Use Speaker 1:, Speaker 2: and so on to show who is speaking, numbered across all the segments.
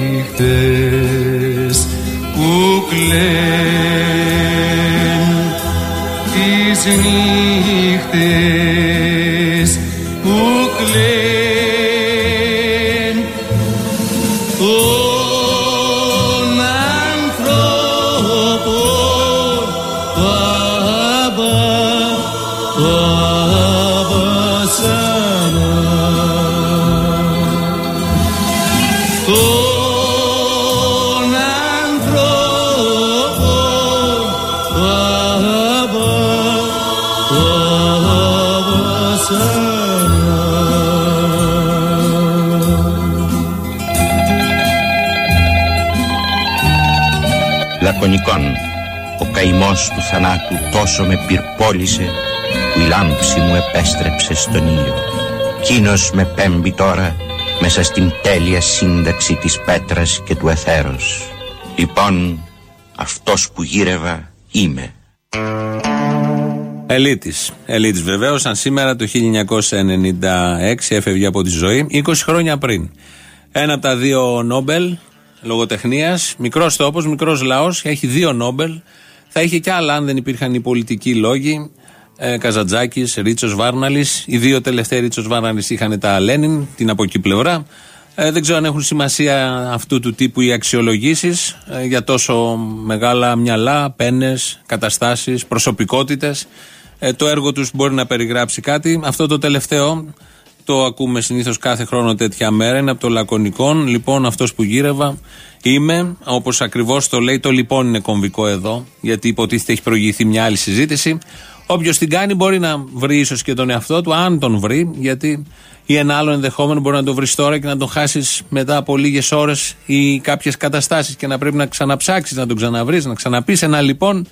Speaker 1: νύχτες που κλαίν τις νύχτες
Speaker 2: Λακωνικών Ο καημός του θανάτου τόσο με πυρπόλησε που η λάμψη μου επέστρεψε στον ήλιο. Κίνος με πέμπει τώρα μέσα στην τέλεια σύνταξη της πέτρας και του εθέρος. Λοιπόν, αυτός που γύρευα είμαι.
Speaker 3: Ελίτης. Ελίτης βεβαίως, αν σήμερα το 1996 έφευγε από τη ζωή, 20 χρόνια πριν. Ένα από τα δύο Νόμπελ λογοτεχνίας, μικρός τόπος, μικρός λαός, έχει δύο Νόμπελ. Θα είχε κι άλλα αν δεν υπήρχαν οι πολιτικοί λόγοι. Ε, Καζατζάκη, Ρίτσος Βάρναλης. Οι δύο τελευταίοι Ρίτσος Βάρναλης είχαν τα Λένιν, την από εκεί πλευρά. Ε, δεν ξέρω αν έχουν σημασία αυτού του τύπου οι αξιολογήσεις ε, για τόσο μεγάλα μυαλά, πένες, καταστάσεις, προσωπικότητες. Ε, το έργο τους μπορεί να περιγράψει κάτι. Αυτό το τελευταίο το ακούμε συνήθως κάθε χρόνο τέτοια μέρα. Είναι από το Λακωνικόν. Λοιπόν, αυτός που γύρευα είμαι, όπως ακριβώς το λέει, το λοιπόν είναι κομβικό εδώ, γιατί υποτίθεται έχει προηγηθεί μια άλλη συζήτηση. Όποιος την κάνει μπορεί να βρει ίσως και τον εαυτό του, αν τον βρει, γιατί ή ένα άλλο ενδεχόμενο μπορεί να το βρεις τώρα και να τον χάσεις μετά από λίγες ώρες ή κάποιες καταστάσεις και να πρέπει να ξαναψάξεις, να τον ξαναβρεις, να ξαναπείς ένα λοιπόν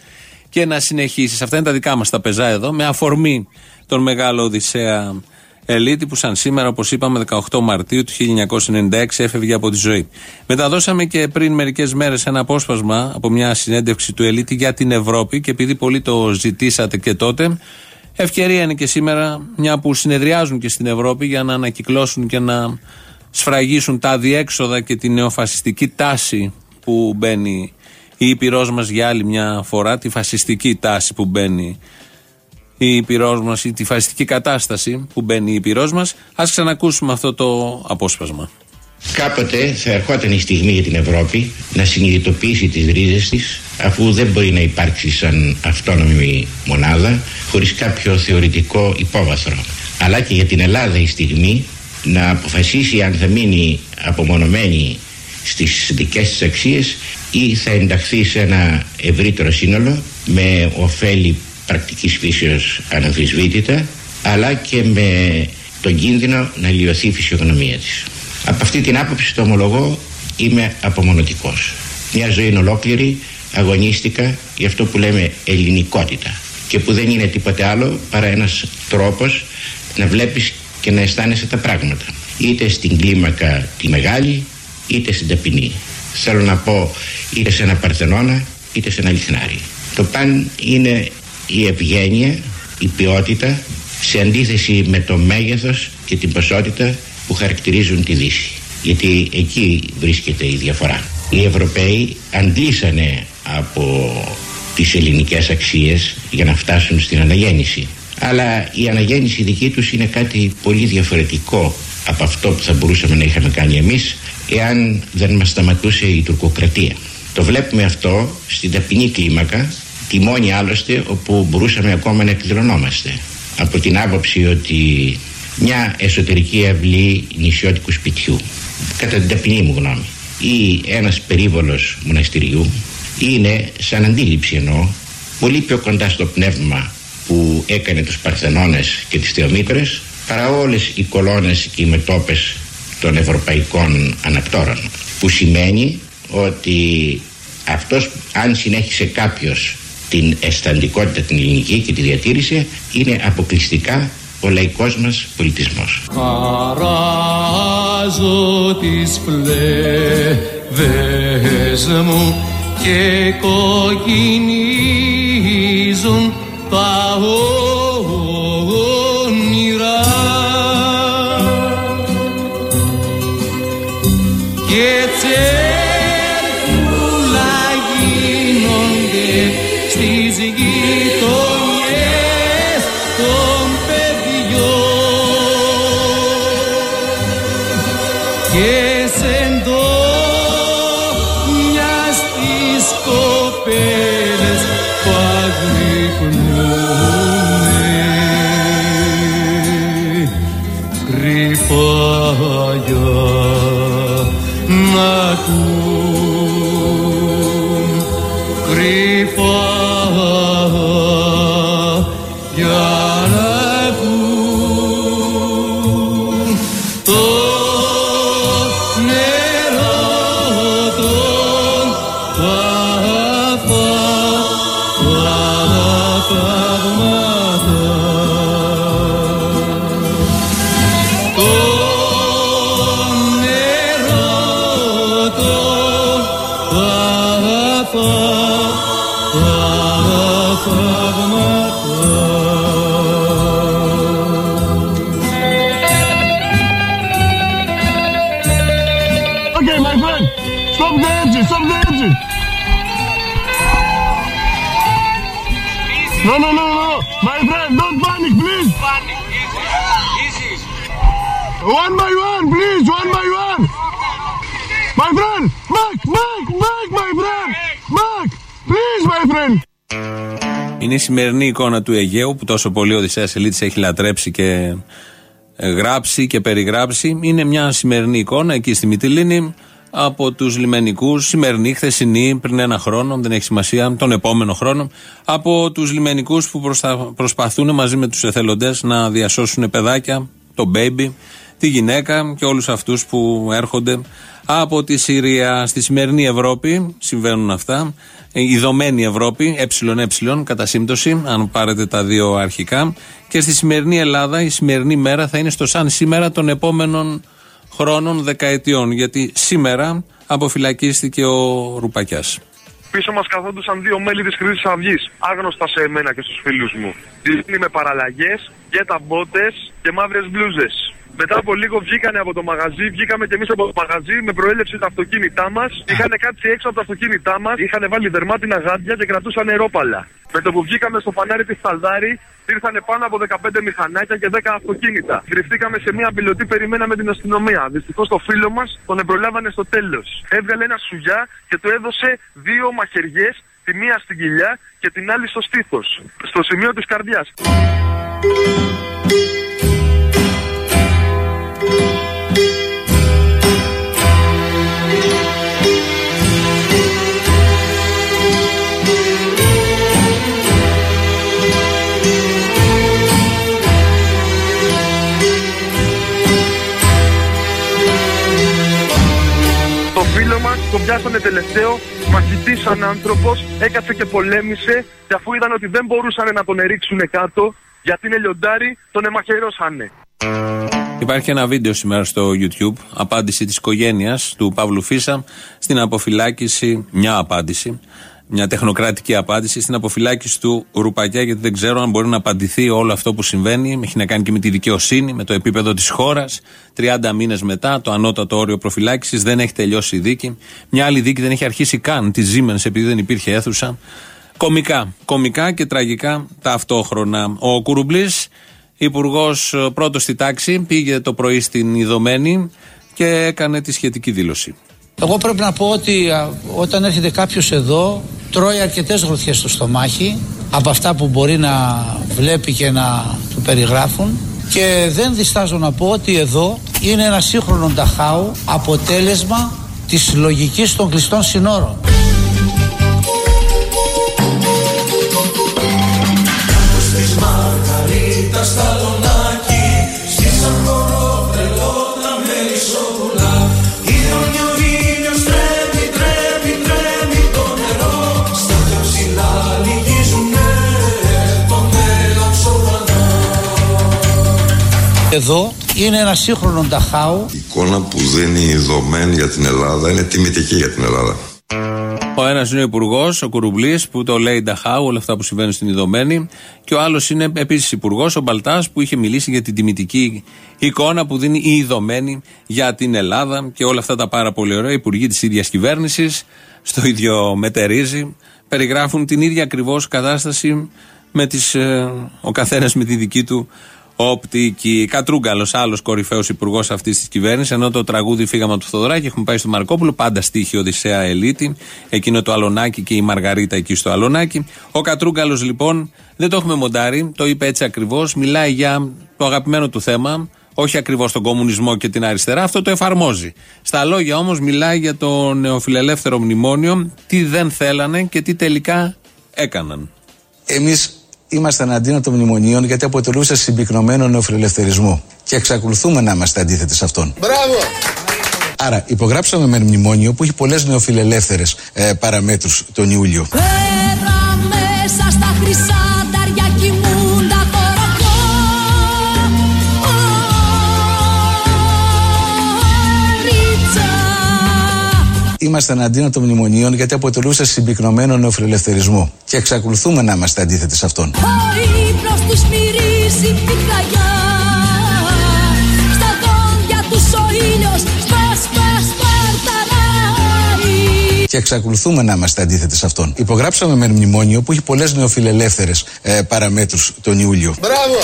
Speaker 3: και να συνεχίσεις. Αυτά είναι τα δικά μας τα πεζά εδώ, με αφορμή τον μεγάλο Οδυσσέα Ελίτη που σαν σήμερα, όπως είπαμε, 18 Μαρτίου του 1996 έφευγε από τη ζωή. Μεταδώσαμε και πριν μερικές μέρες ένα απόσπασμα από μια συνέντευξη του Ελίτη για την Ευρώπη και επειδή πολλοί το ζητήσατε και τότε, ευκαιρία είναι και σήμερα, μια που συνεδριάζουν και στην Ευρώπη για να ανακυκλώσουν και να σφραγίσουν τα διέξοδα και τη νεοφασιστική τάση που μπαίνει η Ήπειρός μας για άλλη μια φορά, τη φασιστική τάση που μπαίνει η Ήπειρός μας ή τη φασιστική κατάσταση που μπαίνει η Ήπειρός μας. Α ξανακούσουμε αυτό το απόσπασμα.
Speaker 2: Κάποτε θα ερχόταν η στιγμή για την Ευρώπη να συνειδητοποιήσει τις ρίζες της αφού δεν μπορεί να υπάρξει σαν αυτόνομη μονάδα χωρίς κάποιο θεωρητικό υπόβαθρο. Αλλά και για την Ελλάδα η στιγμή να αποφασίσει αν θα μείνει απομονωμένη στις δικές της αξίες ή θα ενταχθεί σε ένα ευρύτερο σύνολο με ωφέλη πρακτικής φύσεως αναμφισβήτητα αλλά και με τον κίνδυνο να λιωθεί η φυσιογνωμία της. Από αυτή την άποψη το ομολογώ είμαι απομονωτικός. Μια ζωή ολόκληρη αγωνίστηκα για αυτό που λέμε ελληνικότητα και που δεν είναι τίποτε άλλο παρά ένας τρόπος να βλέπεις και να αισθάνεσαι τα πράγματα είτε στην κλίμακα τη μεγάλη είτε στην ταπεινή. Θέλω να πω είτε σε ένα παρθενώνα είτε σε ένα λιχνάρι. Το παν είναι η ευγένεια, η ποιότητα σε αντίθεση με το μέγεθος και την ποσότητα που χαρακτηρίζουν τη Δύση. Γιατί εκεί βρίσκεται η διαφορά. Οι Ευρωπαίοι αντλήσανε από τις ελληνικές αξίες για να φτάσουν στην αναγέννηση. Αλλά η αναγέννηση δική τους είναι κάτι πολύ διαφορετικό από αυτό που θα μπορούσαμε να είχαμε κάνει εμείς εάν δεν μας σταματούσε η τουρκοκρατία. Το βλέπουμε αυτό στην ταπεινή κλίμακα τη μόνη άλλωστε όπου μπορούσαμε ακόμα να εκδηλωνόμαστε από την άποψη ότι μια εσωτερική αυλή νησιώτικου σπιτιού κατά την ταπεινή μου γνώμη ή ένας περίβολος μοναστηριού είναι σαν αντίληψη εννοώ πολύ πιο κοντά στο πνεύμα που έκανε τους Παρθενώνες και τις Θεομήτρες παρά όλες οι κολόνες και οι μετόπες των ευρωπαϊκών ανακτόρων που σημαίνει ότι αυτός αν συνέχισε κάποιος την αισθαντικότητα την ελληνική και τη διατήρησε είναι αποκλειστικά ο λαϊκός μας πολιτισμός.
Speaker 1: Χαράζω τις φλέβες μου και κοκκινίζουν τα όνειρα
Speaker 3: Είναι η σημερινή εικόνα του Αιγαίου που τόσο πολύ ο Οδυσσέας Ελίτης έχει λατρέψει και ε, γράψει και περιγράψει. Είναι μια σημερινή εικόνα εκεί στη Μυτιλίνη από τους λιμενικούς, σημερινή, χθεσινή, πριν ένα χρόνο, δεν έχει σημασία, τον επόμενο χρόνο, από τους λιμενικούς που προστα... προσπαθούν μαζί με τους εθελοντές να διασώσουν παιδάκια, το baby, τη γυναίκα και όλους αυτούς που έρχονται από τη Συρία. Στη σημερινή Ευρώπη συμβαίνουν αυτά. Η δομένη Ευρώπη, ε, κατά σύμπτωση, αν πάρετε τα δύο αρχικά. Και στη σημερινή Ελλάδα, η σημερινή μέρα θα είναι στο σαν σήμερα των επόμενων χρόνων, δεκαετιών. Γιατί σήμερα αποφυλακίστηκε ο Ρουπακιάς.
Speaker 4: Πίσω μας καθόντουσαν δύο μέλη της Χρυσής Αυγής, άγνωστα σε εμένα και στους φίλους μου. Δίνει με παραλλαγές, γέτα μπότε και μαύρες μπλούζες. Μετά από λίγο βγήκανε από το μαγαζί, βγήκαμε και εμείς από το μαγαζί με προέλευση τα αυτοκίνητά μας. Είχαν κάτσει έξω από τα αυτοκίνητά μας, είχαν βάλει δερμάτινα γάντια και κρατούσαν αερόπαλα. Με το που βγήκαμε στο φανάρι της Σταλδάρη, ήρθαν πάνω από 15 μηχανάκια και 10 αυτοκίνητα. Κρυφτήκαμε σε μια πιλωτή, περιμέναμε την αστυνομία. Δυστυχώς το φίλο μας τον εμπρολάβανε στο τέλος. Έβγαλε ένα σουγιά και του έδωσε δύο μαχαιριές, τη μία στην κοιλιά και την άλλη στο στήθος, στο σημείο της καρδιάς. Πιάσανε τελευταίο, μαχητή σαν άνθρωπο, έκατσε και πολέμησε και αφού είδαν ότι δεν μπορούσαν να τον ερίξουν κάτω, γιατί είναι λιοντάρι, τον εμαχαιρώσανε.
Speaker 3: Υπάρχει ένα βίντεο σήμερα στο YouTube, απάντηση της οικογένειας του Παύλου Φίσα στην αποφυλάκηση, μια απάντηση, μια τεχνοκρατική απάντηση στην αποφυλάκηση του Ρουπακιά, γιατί δεν ξέρω αν μπορεί να απαντηθεί όλο αυτό που συμβαίνει. Έχει να κάνει και με τη δικαιοσύνη, με το επίπεδο της χώρας. 30 μήνες μετά, το ανώτατο όριο προφυλάκηση δεν έχει τελειώσει η δίκη. Μια άλλη δίκη δεν έχει αρχίσει καν τη Siemens επειδή δεν υπήρχε αίθουσα. Κομικά. Κομικά και τραγικά ταυτόχρονα. Ο Κουρουμπλή, υπουργός πρώτος στη τάξη, πήγε το πρωί στην Ιδωμένη και έκανε τη σχετική δήλωση.
Speaker 5: Εγώ πρέπει να πω ότι α, όταν έρχεται κάποιος εδώ τρώει αρκετές γροθιές στο στομάχι από αυτά που μπορεί να βλέπει και να του περιγράφουν και δεν διστάζω να πω ότι εδώ είναι ένα σύγχρονο Νταχάου αποτέλεσμα της λογικής των κλειστών συνόρων. Εδώ είναι ένα σύγχρονο Νταχάου
Speaker 6: Η εικόνα που δίνει η δομένη για την Ελλάδα είναι τιμητική για την Ελλάδα.
Speaker 3: Ο ένας είναι ο υπουργός, ο Κουρουμπλής, που το λέει Νταχάου, όλα αυτά που συμβαίνουν στην Ιδωμένη. Και ο άλλος είναι επίσης υπουργός, ο Μπαλτάς, που είχε μιλήσει για την τιμητική εικόνα που δίνει η Ιδωμένη για την Ελλάδα και όλα αυτά τα πάρα πολύ ωραία. Οι υπουργοί της ίδιας κυβέρνησης, στο ίδιο μετερίζει, περιγράφουν την ίδια ακριβώς κατάσταση με τις, ε, ο καθένας με τη δική του οπτική. Κατρούγκαλος, άλλος κορυφαίος υπουργός αυτής της κυβέρνησης, ενώ το τραγούδι φύγαμε από το Θοδωράκι, έχουμε πάει στο Μαρκόπουλο, πάντα στίχη Οδυσσέα Ελίτη, εκείνο το Αλονάκι και η Μαργαρίτα εκεί στο Αλονάκι. Ο Κατρούγκαλος λοιπόν δεν το έχουμε μοντάρει, το είπε έτσι ακριβώς, μιλάει για το αγαπημένο του θέμα, όχι ακριβώς τον κομμουνισμό και την αριστερά, αυτό το εφαρμόζει. Στα λόγια όμως μιλάει για το νεοφιλελεύθερο μνημόνιο, τι δεν θέλανε και τι τελικά έκαναν.
Speaker 7: Εμείς είμαστε εναντίον των μνημονίων γιατί αποτελούσε συμπυκνωμένο νεοφιλελευθερισμό. Και εξακολουθούμε να είμαστε αντίθετοι σε αυτόν.
Speaker 8: Μπράβο!
Speaker 7: Άρα, υπογράψαμε με μνημόνιο που έχει πολλές νεοφιλελεύθερες ε, παραμέτρους τον Ιούλιο.
Speaker 9: Πέρα μέσα στα χρυσά
Speaker 7: Είμαστε εναντίον των μνημονίων γιατί αποτελούσε συμπυκνωμένο νεοφιλελευθερισμό. Και εξακολουθούμε να είμαστε αντίθετοι σε αυτόν.
Speaker 9: Ο ύπνος τους μυρίζει πικραγιά Στα δόντια τους ο ήλιος σπα σπα σπαρταράει
Speaker 7: Και εξακολουθούμε να είμαστε αντίθετοι σε αυτόν. Υπογράψαμε με μνημόνιο που έχει πολλές νεοφιλελεύθερες ε, παραμέτρους τον Ιούλιο.
Speaker 8: Μπράβο!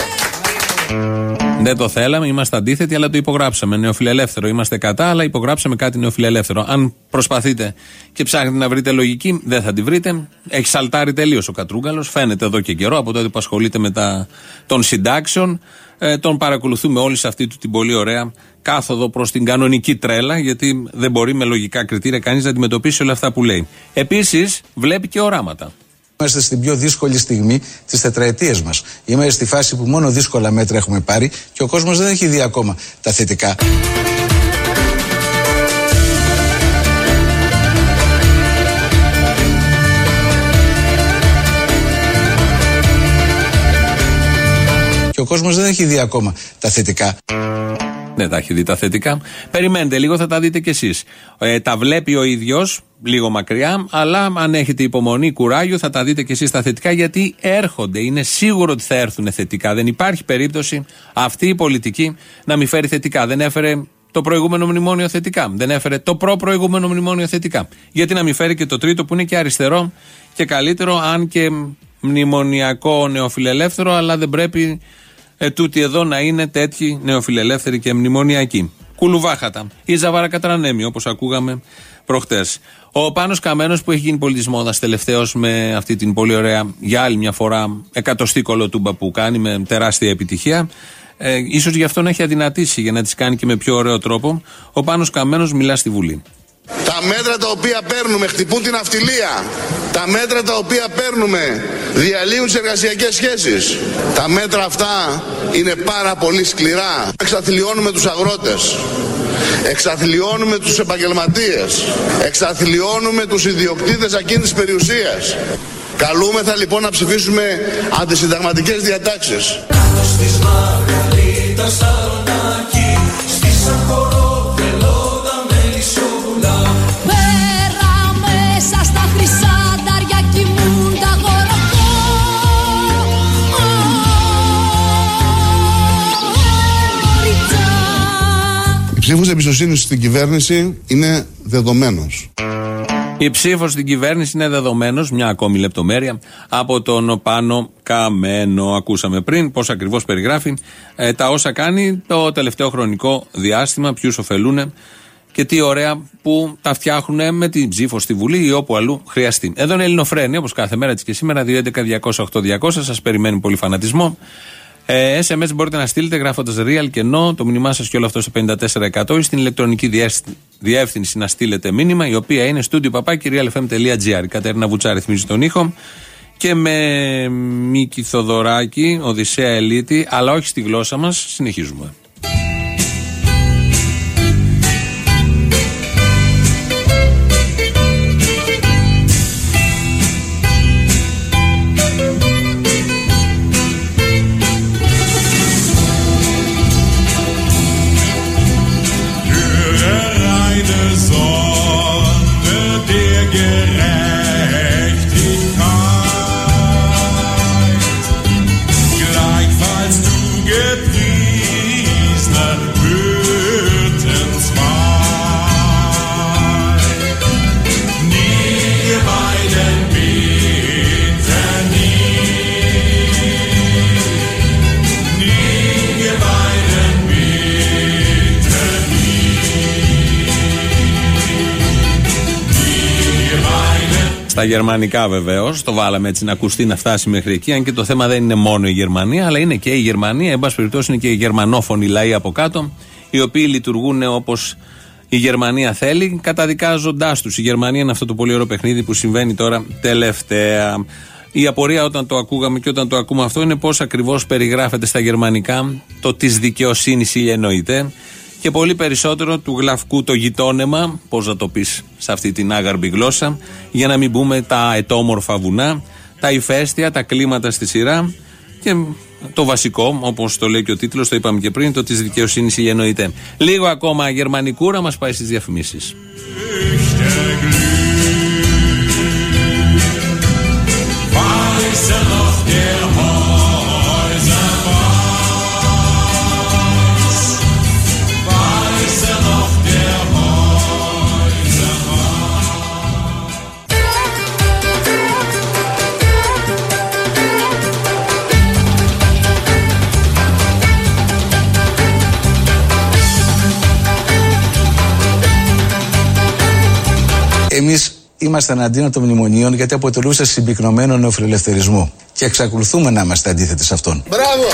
Speaker 3: Δεν το θέλαμε, είμαστε αντίθετοι, αλλά το υπογράψαμε. Νεοφιλελεύθερο. Είμαστε κατά, αλλά υπογράψαμε κάτι νεοφιλελεύθερο. Αν προσπαθείτε και ψάχνετε να βρείτε λογική, δεν θα τη βρείτε. Έχει σαλτάρει τελείως ο Κατρούγκαλος. Φαίνεται εδώ και καιρό, από τότε που ασχολείται με τα των συντάξεων. Ε, τον παρακολουθούμε όλοι σε αυτή του την πολύ ωραία κάθοδο προς την κανονική τρέλα, γιατί δεν μπορεί με λογικά κριτήρια κανείς να αντιμετωπίσει όλα αυτά που λέει. Επίσης, βλέπει και οράματα.
Speaker 7: Είμαστε στην πιο δύσκολη στιγμή της τετραετίας μας. Είμαστε στη φάση που μόνο δύσκολα μέτρα έχουμε πάρει και ο κόσμος δεν έχει δει ακόμα τα θετικά. Και ο κόσμος δεν έχει δει ακόμα τα θετικά.
Speaker 3: Δεν τα έχει δει τα θετικά. Περιμένετε λίγο, θα τα δείτε κι εσείς. Ε, τα βλέπει ο ίδιος, λίγο μακριά, αλλά αν έχετε υπομονή, κουράγιο, θα τα δείτε κι εσείς τα θετικά, γιατί έρχονται. Είναι σίγουρο ότι θα έρθουν θετικά. Δεν υπάρχει περίπτωση αυτή η πολιτική να μην φέρει θετικά. Δεν έφερε το προηγούμενο μνημόνιο θετικά. Δεν έφερε το προ-προηγούμενο μνημόνιο θετικά. Γιατί να μην φέρει και το τρίτο που είναι και αριστερό και καλύτερο, αν και μνημονιακό νεοφιλελεύθερο, αλλά δεν πρέπει ε, τούτοι εδώ να είναι τέτοιοι νεοφιλελεύθεροι και μνημονιακοί. Κουλουβάχατα. Ή Ζαβάρα Κατρανέμι, όπως ακούγαμε προχτές. Ο Πάνος Καμένος που έχει γίνει πολιτισμόδας τελευταίος με αυτή την πολύ ωραία, για άλλη μια φορά, εκατοστή κολοτούμπα που κάνει με τεράστια επιτυχία. Ε, ίσως γι' αυτό να έχει αδυνατήσει για να τις κάνει και με πιο ωραίο τρόπο. Ο Πάνος Καμένος μιλά στη Βουλή.
Speaker 8: Τα μέτρα τα οποία παίρνουμε χτυπούν την αυτιλία. Τα μέτρα τα οποία παίρνουμε διαλύουν τις εργασιακές σχέσεις. Τα μέτρα αυτά είναι πάρα πολύ σκληρά. Εξαθλιώνουμε τους αγρότες. Εξαθλιώνουμε τους επαγγελματίες. Εξαθλιώνουμε τους ιδιοκτήτες ακίνητης περιουσίας. Καλούμεθα λοιπόν να ψηφίσουμε αντισυνταγματικές διατάξεις.
Speaker 9: Κοροκόριτσα.
Speaker 8: Η ψήφος εμπιστοσύνης στην κυβέρνηση είναι δεδομένος.
Speaker 3: Η ψήφος στην κυβέρνηση είναι δεδομένος, μια ακόμη λεπτομέρεια, από τον Πάνο Καμένο. Ακούσαμε πριν πώς ακριβώς περιγράφει ε, τα όσα κάνει το τελευταίο χρονικό διάστημα, ποιους ωφελούν και τι ωραία που τα φτιάχνουν με την ψήφο στη Βουλή ή όπου αλλού χρειαστεί. Εδώ είναι Ελληνοφρένη, όπως κάθε μέρα τη και σήμερα, 211-208-200. Σας περιμένει πολύ φανατισμό. Ε, SMS μπορείτε να στείλετε γράφοντας real και no το μήνυμά σας και όλο αυτό σε 54% ή στην ηλεκτρονική διεύθυ- διεύθυνση να στείλετε μήνυμα, η οποία είναι studio papakirialfm.gr. Η Κατερίνα Βουτσά ρυθμίζει τον ήχο και με Μίκη Θοδωράκη, Οδυσσέα Ελίτη, αλλά όχι στη γλώσσα μας, συνεχίζουμε. Στα γερμανικά βεβαίως. Το βάλαμε έτσι να ακουστεί να φτάσει μέχρι εκεί. Αν και το θέμα δεν είναι μόνο η Γερμανία, αλλά είναι και η Γερμανία. Εν πάση περιπτώσει, είναι και οι γερμανόφωνοι λαοί από κάτω, οι οποίοι λειτουργούν όπως η Γερμανία θέλει, καταδικάζοντάς τους. Η Γερμανία είναι αυτό το πολύ ωραίο παιχνίδι που συμβαίνει τώρα τελευταία. Η απορία όταν το ακούγαμε και όταν το ακούμε αυτό είναι πώς ακριβώς περιγράφεται στα γερμανικά το της δικαιοσύνης ή εννοείται και πολύ περισσότερο του γλαυκού το γειτόνεμα, πώς να το πεις σε αυτή την άγαρμπη γλώσσα, για να μην πούμε τα ετόμορφα βουνά, τα ηφαίστεια, τα κλίματα στη σειρά και το βασικό, όπως το λέει και ο τίτλος, το είπαμε και πριν, το της δικαιοσύνης ή εννοείται. Λίγο ακόμα γερμανικούρα μας πάει
Speaker 1: στις
Speaker 7: διαφημίσεις. Είμαστε εναντίον των μνημονίων γιατί αποτελούσε συμπυκνωμένο νεοφιλελευθερισμό. Και εξακολουθούμε να είμαστε αντίθετοι σε αυτόν.
Speaker 8: Μπράβο!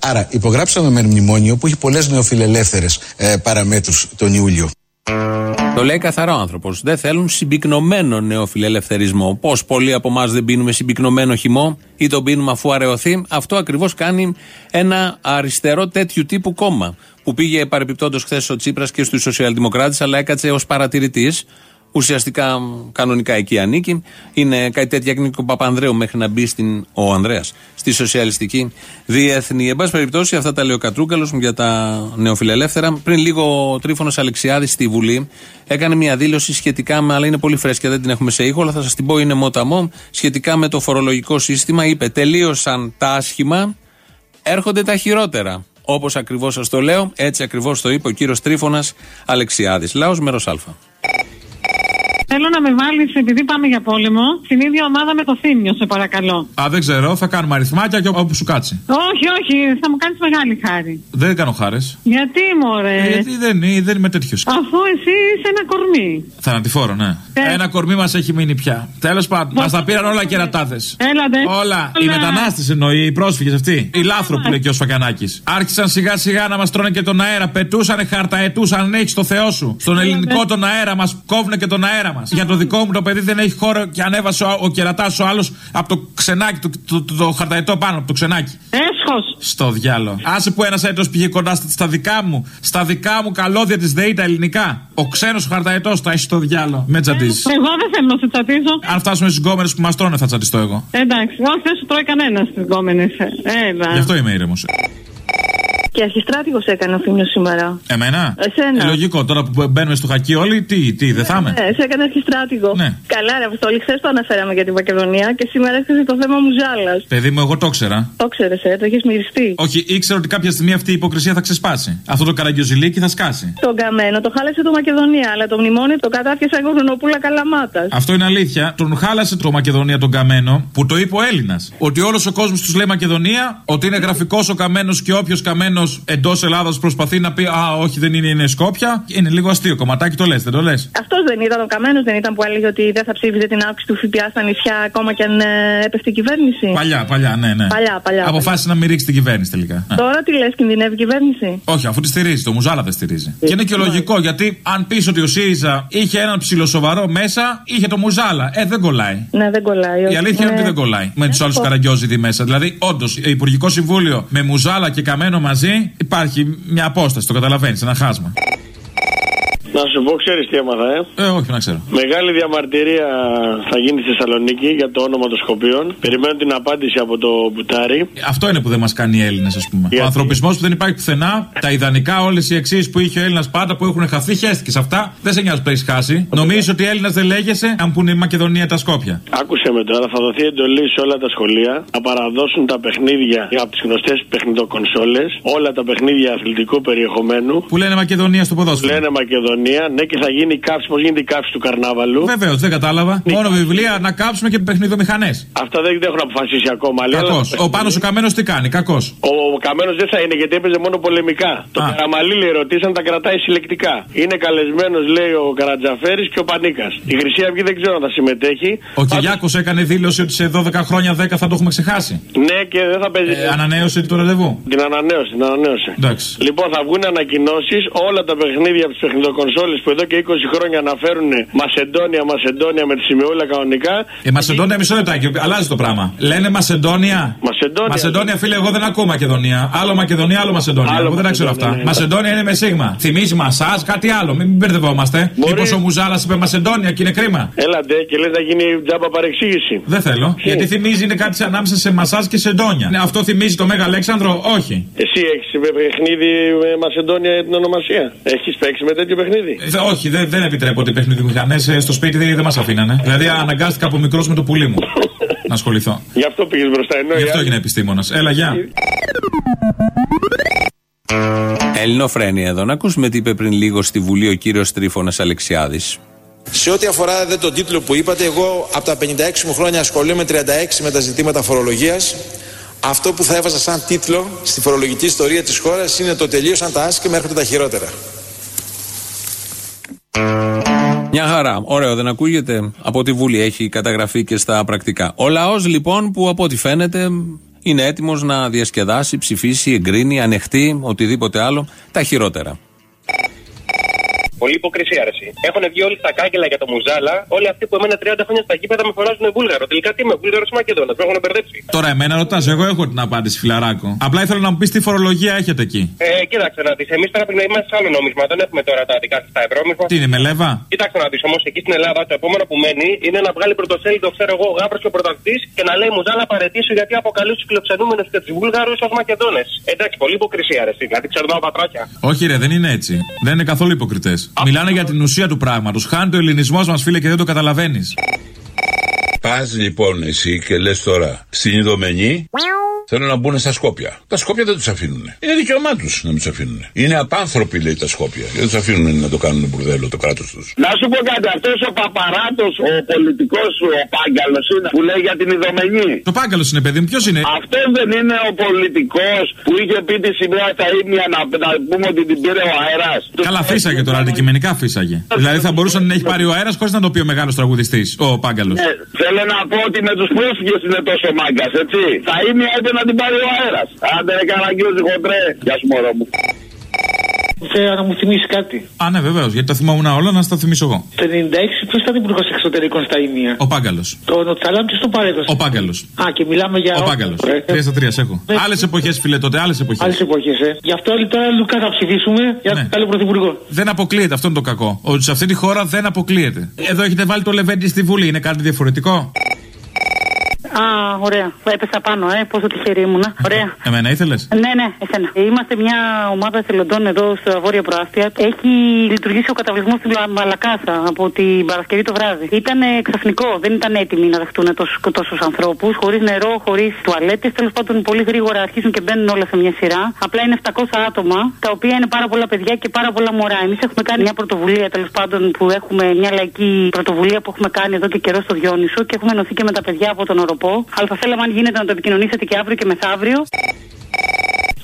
Speaker 7: Άρα, υπογράψαμε με μνημόνιο που έχει πολλές νεοφιλελεύθερες ε, παραμέτρους τον Ιούλιο.
Speaker 3: Το λέει καθαρό άνθρωπος. Δεν θέλουν συμπυκνωμένο νεοφιλελευθερισμό. Πώς πολλοί από εμάς δεν πίνουμε συμπυκνωμένο χυμό ή τον πίνουμε αφού αραιωθεί; Αυτό ακριβώς κάνει ένα αριστερό τέτοιου τύπου κόμμα. Που πήγε παρεπιπτόντως χθες ο Τσίπρας και στους Σοσιαλδημοκράτες, αλλά έκατσε ως παρατηρητής. Ουσιαστικά κανονικά εκεί ανήκει. Είναι κάτι τέτοια έγινε και ο Παπανδρέου μέχρι να μπει στην, ο Ανδρέας στη σοσιαλιστική διεθνή. Εν πάση περιπτώσει, αυτά τα λέει ο Κατρούγκαλος για τα νεοφιλελεύθερα. Πριν λίγο ο Τρίφωνος Αλεξιάδης στη Βουλή έκανε μια δήλωση σχετικά με, αλλά είναι πολύ φρέσκια, δεν την έχουμε σε ήχο, αλλά θα σας την πω, είναι μόταμο, σχετικά με το φορολογικό σύστημα. Είπε: Τελείωσαν τα άσχημα, έρχονται τα χειρότερα. Όπως ακριβώς σας το λέω, έτσι ακριβώς το είπε ο κύριος Τρίφωνας Αλεξιάδης. Λαός μέρος Α.
Speaker 10: Θέλω να με βάλεις, επειδή πάμε για πόλεμο, στην ίδια ομάδα με το θύμιο, σε παρακαλώ.
Speaker 11: Α, δεν ξέρω, θα κάνουμε αριθμάκια και όπου σου κάτσει.
Speaker 10: Όχι, όχι, θα μου κάνεις μεγάλη χάρη.
Speaker 11: Δεν κάνω χάρες.
Speaker 10: Γιατί, μωρέ;
Speaker 11: γιατί δεν, είναι- δεν είμαι τέτοιος.
Speaker 10: Αφού εσύ είσαι ένα κορμί.
Speaker 11: Θανατηφόρο, ναι.
Speaker 10: Ε.
Speaker 11: Ένα κορμί μας έχει μείνει πια. Τέλος πάντων, μας τα πήραν όλα κερατάδες.
Speaker 10: Έλατε.
Speaker 11: Όλα. Οι
Speaker 10: Όλα.
Speaker 11: μετανάστες εννοεί, οι πρόσφυγες αυτοί. Οι λάθρο που λέει και ο Σφακιανάκης. Άρχισαν σιγά σιγά να μας τρώνε και τον αέρα. Πετούσαν χαρταετούσαν, αν έχει το Θεό σου. Στον ελληνικό τον αέρα μας, κόβουνε και τον αέρα μας. Για το δικό μου το παιδί δεν έχει χώρο και ανέβασε ο, ο κερατάς ο άλλος από το ξενάκι, το, το, το, το χαρταετό πάνω από το ξενάκι.
Speaker 10: Έσχος.
Speaker 11: Στο διάλο. Άσε που ένας έτος πήγε κοντά στα, στα δικά μου. Στα δικά μου καλώδια της ΔΕΗ τα ελληνικά. Ο ξένος χαρταετός τα έχει στο διάλο. Με τσαντίζει.
Speaker 10: Εγώ δεν θέλω να σε τσατίζω.
Speaker 11: Αν φτάσουμε στις γκόμενες που μας τρώνε, θα τσαντιστώ εγώ.
Speaker 10: Εντάξει, όχι, δεν σου τρώει κανένας στις γκόμενες. Έλα.
Speaker 11: Γι' αυτό είμαι ήρεμος.
Speaker 12: Και αρχιστράτηγος έκανε ο Θήμιος σήμερα.
Speaker 11: Εμένα;
Speaker 12: Εσένα.
Speaker 11: Ε, λογικό, τώρα που μπαίνουμε στο χακί όλοι, τι, τι δεν θα είμαι;
Speaker 12: Ναι, σε έκανε αρχιστράτηγο.
Speaker 11: Ναι.
Speaker 12: Καλά, ρε Αποστόλη, χθες το αναφέραμε για την Μακεδονία και σήμερα έσκασε το θέμα Μουζάλα.
Speaker 11: Παιδί μου, εγώ το ήξερα.
Speaker 12: Το ξέρεις, ε, το έχεις μυριστεί.
Speaker 11: Όχι, ήξερα ότι κάποια στιγμή αυτή η υποκρισία θα ξεσπάσει. Αυτό το καραγκιόζηλίκι θα σκάσει.
Speaker 12: Τον καμένο το χάλασε το Μακεδονία, αλλά το μνημόνιο το κατάφιασε εγώ Χρονοπούλα Καλαμάτας.
Speaker 11: Αυτό είναι αλήθεια. Τον χάλασε το Μακεδονία τον καμένο που το είπε ο Έλληνας. Ότι όλος ο κόσμος τους λέει Μακεδονία, ότι είναι γραφικός ο καμένος και όποιος καμένο εντός Ελλάδας προσπαθεί να πει Α, όχι, δεν είναι, είναι Σκόπια. Είναι λίγο αστείο κομματάκι, το λες, δεν το λες;
Speaker 12: Αυτός δεν ήταν ο Καμένος, δεν ήταν που έλεγε ότι δεν θα ψήφιζε την αύξηση του ΦΠΑ στα νησιά ακόμα και αν ε, έπεφτε η κυβέρνηση.
Speaker 11: Παλιά, παλιά, ναι, ναι.
Speaker 12: Παλιά, παλιά.
Speaker 11: Αποφάσισε να μην ρίξει την κυβέρνηση τελικά. Ναι.
Speaker 12: Τώρα τι λες, κινδυνεύει η κυβέρνηση;
Speaker 11: Όχι, αφού τη στηρίζει, το Μουζάλα δεν στηρίζει. Και είναι και λογικό γιατί αν πεις ότι ο ΣΥΡΙΖΑ είχε έναν ψιλοσοβαρό μέσα, είχε το Μουζάλα. Ε, δεν κολλάει.
Speaker 12: Ναι, δεν κολλάει.
Speaker 11: Η
Speaker 12: όχι.
Speaker 11: αλήθεια είναι
Speaker 12: Ναι.
Speaker 11: ότι δεν κολλάει. Με τους άλλους καραγκιόζηδη μέσα. Δηλαδή, όντως, Υπουργικό Συμβούλιο με Μουζάλα και Καμένο μαζί υπάρχει μια απόσταση, το καταλαβαίνεις, ένα χάσμα.
Speaker 13: Να σου πω, ξέρεις τι έμαθα, ε;
Speaker 11: Ε, όχι, να ξέρω.
Speaker 13: Μεγάλη διαμαρτυρία θα γίνει στη Θεσσαλονίκη για το όνομα των Σκοπίων. Περιμένω την απάντηση από το Μπουτάρι.
Speaker 11: Αυτό είναι που δεν μας κάνει οι Έλληνες, ας πούμε. Ο ανθρωπισμός που δεν υπάρχει πουθενά, τα ιδανικά, όλες οι εξής που είχε ο Έλληνας πάντα που έχουν χαθεί, χαίστηκες σε αυτά. Δεν σε νοιάζει που έχεις χάσει. Νομίζεις ότι Έλληνα δεν λέγεσαι, αν που είναι η Μακεδονία τα Σκόπια.
Speaker 13: Άκουσε με τώρα, θα δοθεί εντολή σε όλα τα σχολεία να παραδώσουν τα παιχνίδια από τις γνωστές παιχνιδοκονσόλες, όλα τα παιχνίδια αθλητικού περιεχομένου.
Speaker 11: Που λένε Μακεδονία στο ποδόσφαιρο.
Speaker 13: Λένε Μακεδονία, ναι, και θα γίνει η κάψη, πώς γίνεται η κάψη του καρνάβαλου.
Speaker 11: Βεβαίως, δεν κατάλαβα. Μόνο βιβλία να κάψουμε και παιχνιδομηχανές.
Speaker 13: Αυτά δεν, δεν έχουν αποφασίσει ακόμα. λέει,
Speaker 11: Κακός.
Speaker 13: αλλά-
Speaker 11: Ο πάνω ο καμένος τι κάνει, κακός.
Speaker 13: Ο, ο Καμένος δεν θα είναι γιατί έπαιζε μόνο πολεμικά. Το Καραμαλί λέει ρωτήσαν τα κρατάει συλλεκτικά. Είναι καλεσμένος, λέει ο Καρατζαφέρης και ο Πανίκας. Η Χρυσή Αυγή δεν ξέρω αν θα συμμετέχει.
Speaker 11: Ο Κυριάκος έκανε δήλωση ότι σε 12 χρόνια 10 θα το έχουμε ξεχάσει.
Speaker 13: Ναι, και δεν θα παίζει.
Speaker 11: Ε, ανανέωσε το ραντεβού.
Speaker 13: Την ανανέωσε, την ανανέωσε.
Speaker 11: Εντάξει.
Speaker 13: Λοιπόν, θα βγουν ανακοινώσεις όλα τα παιχνίδια από τι παιχνιδοκονσόλε που εδώ και 20 χρόνια αναφέρουν Μασεντόνια, Μασεντόνια με τη σημειούλα κανονικά.
Speaker 11: Η Μασεντόνια, μισό λεπτάκι, αλλάζει το πράγμα. Λένε Μασεντόνια.
Speaker 13: Μασεντόνια.
Speaker 11: Μασεντόνια, φίλε, εγώ δεν ακούω Μακεδονία. Άλλο Μακεδονία, άλλο Μασεντόνια.
Speaker 13: Άλλο
Speaker 11: εγώ δεν τα ξέρω
Speaker 13: Μακεδονία,
Speaker 11: αυτά.
Speaker 13: ναι.
Speaker 11: Μασεντόνια είναι με σίγμα. Θυμίζει μασά, κάτι άλλο. Μην μην μπερδευόμαστε. Μήπως ο Μουζάλας είπε Μασεντόνια και είναι κρίμα.
Speaker 13: Έλατε και λες να γίνει τζάμπα παρεξήγηση.
Speaker 11: Δεν θέλω. Γιατί θυμίζει είναι κάτι ανάμεσα σε μασάς και σε ντόνια. Ναι, αυτό θυμίζει το Μέγα Αλέξανδρο, όχι.
Speaker 13: Εσύ έχεις παιχνίδι με Μασεντόνια την ονομασία. Έχεις παίξει με τέτοιο παιχνίδι;
Speaker 11: Ε, όχι, δεν, δεν επιτρέπονται οι παιχνιδιμηχανέ στο σπίτι, δεν, δεν μας αφήνανε. Δηλαδή αναγκάστηκα από μικρός με το πουλί μου να ασχοληθώ.
Speaker 13: Γι' αυτό πήγες μπροστά ενώ.
Speaker 11: Γι'
Speaker 13: οι
Speaker 11: αυτό
Speaker 13: άλλοι-
Speaker 11: έγινε επιστήμονας. Έλα, γεια.
Speaker 3: Ελληνοφρένια εδώ. Να ακούσουμε τι είπε πριν λίγο στη Βουλή ο κύριος Τρίφωνα Αλεξιάδης.
Speaker 14: Σε ό,τι αφορά δε τον τίτλο που είπατε, εγώ από τα 56 μου χρόνια ασχολούμαι 36 με τα ζητήματα φορολογίας. Αυτό που θα έβαζα σαν τίτλο στη φορολογική ιστορία της χώρας είναι το τελείωσαν τα άσχημα, έρχονται τα χειρότερα.
Speaker 3: Μια χαρά. Ωραίο, δεν ακούγεται. Από τη Βουλή έχει καταγραφεί και στα πρακτικά. Ο λαός λοιπόν που από ό,τι φαίνεται είναι έτοιμος να διασκεδάσει, ψηφίσει, εγκρίνει, ανεχτεί, οτιδήποτε άλλο, τα χειρότερα.
Speaker 15: Πολύ υποκρισία, αρέσει. Έχουν βγει όλοι στα κάγκελα για το μουζάλα. Όλοι αυτοί που έμεναν 30 χρόνια στα γήπεδα με φωνάζουν Βούλγαρο. Τελικά τι είμαι, Βούλγαρος ή Μακεδόνας. Με έχουν μπερδέψει.
Speaker 11: Τώρα εμένα ρωτάς, εγώ έχω την απάντηση, φιλαράκο. Απλά ήθελα να μου πεις τι φορολογία έχετε εκεί.
Speaker 15: Ε, κοίταξε να δεις. Εμείς τώρα πρέπει να είμαστε σε άλλο νόμισμα. Δεν έχουμε τώρα τα δικά σας τα ευρώ. Εμείς
Speaker 11: Τι είναι, με λέβα;
Speaker 15: Κοίταξε να δεις όμως εκεί στην Ελλάδα το επόμενο που μένει είναι να βγάλει πρωτοσέλιδο, ξέρω εγώ, ο Γάβρος και ο πρωταθλητής και να λέει Μουζάλα παρετήσου γιατί αποκαλείς τους φιλοξενούμενους και τους Βούλγαρους ως Μακεδόνες. Εντάξει, πολύ υποκρισία, αρέσει. Δηλαδή ξερνάω πατράκια.
Speaker 11: Όχι, ρε, δεν είναι έτσι. Δεν είναι καθόλου υποκριτές. Μιλάνε για την ουσία του πράγματος. Χάνει ο ελληνισμός μας, φίλε, και δεν το καταλαβαίνεις.
Speaker 16: Πας λοιπόν εσύ και λες τώρα στην Ιδωμενή θέλουν να μπουν στα Σκόπια. Τα Σκόπια δεν τους αφήνουν. Είναι δικαίωμά τους να μην τους αφήνουν. Είναι απάνθρωποι λέει τα Σκόπια. Δεν τους αφήνουν να το κάνουν μπουρδέλο το κράτος τους.
Speaker 17: Να σου πω κάτι, αυτός ο παπαράτος, ο πολιτικός σου, ο Πάγκαλος είναι που λέει για την Ιδωμενή.
Speaker 11: Το πάγκαλος είναι, παιδί μου, ποιος είναι;
Speaker 17: Αυτός δεν είναι ο πολιτικός που είχε πει τη σημαία στα ίμια να, να πούμε ότι την πήρε ο αέρας.
Speaker 11: Καλά, φύσαγε τώρα, αντικειμενικά φύσαγε. Δηλαδή θα μπορούσε να έχει πάρει ο αέρας χωρίς να το πει ο μεγάλος τραγουδιστής, ο πάγκαλος.
Speaker 17: Ε, θέλω να πω ότι με τους πρόσφυγες είναι τόσο μάγκας, έτσι. Τα ίμια είπε να την πάρει ο αέρας. Άντε ρε καραγκιόζη χοντρέ. Γεια σου μωρό μου.
Speaker 18: Θέλω να μου θυμίσει κάτι.
Speaker 11: Α, ναι, βεβαίως, γιατί τα θυμόμουν όλα να στα θυμίσω εγώ.
Speaker 18: Το 96 ποιος ήταν υπουργός εξωτερικών στα Ήμια.
Speaker 11: Ο πάγκαλος.
Speaker 18: Το Τσαλάμ ποιος το παρέδωσε;
Speaker 11: Ο πάγκαλος.
Speaker 18: Α, και μιλάμε για.
Speaker 11: Ο πάγκαλος. Τρία στα τρία σε έχω. Άλλες εποχές, φίλε, τότε, άλλες εποχές.
Speaker 18: Άλλες εποχές, ε. Γι' αυτό όλοι τώρα Λουκά θα ψηφίσουμε για
Speaker 11: Ναι.
Speaker 18: καλό πρωθυπουργό.
Speaker 11: Δεν αποκλείεται, αυτό είναι το κακό. Ότι σε αυτή τη χώρα δεν αποκλείεται. Εδώ έχετε βάλει το Λεβέντι στη Βουλή, είναι κάτι διαφορετικό;
Speaker 10: Α, ωραία. Έπεσα πάνω, ε. Πόσο τυχερή ήμουνα. Ωραία.
Speaker 11: Εμένα ήθελες;
Speaker 10: Ναι, ναι, εσένα. Είμαστε μια ομάδα εθελοντών εδώ στα Βόρεια Προάστια. Έχει λειτουργήσει ο καταβλισμός του Λα- Μαλακάσα από την Παρασκευή το βράδυ. Ήταν ε, ξαφνικό, δεν ήταν έτοιμοι να δεχτούν τόσους ανθρώπους, χωρίς νερό, χωρίς τουαλέτες. Τέλος πάντων, πολύ γρήγορα αρχίζουν και μπαίνουν όλα σε μια σειρά. Απλά είναι 700 άτομα, τα οποία είναι πάρα πολλά παιδιά και πάρα πολλά μωρά. Εμείς έχουμε κάνει μια πρωτοβουλία, τέλος πάντων, που έχουμε μια λαϊκή πρωτοβουλία που έχουμε κάνει εδώ και καιρό στο Διόνυσο και έχουμε ενωθεί και με τα παιδιά από τον Οροπό. Αλλά θα θέλαμε, αν γίνεται, να το επικοινωνήσετε και αύριο και μεθαύριο.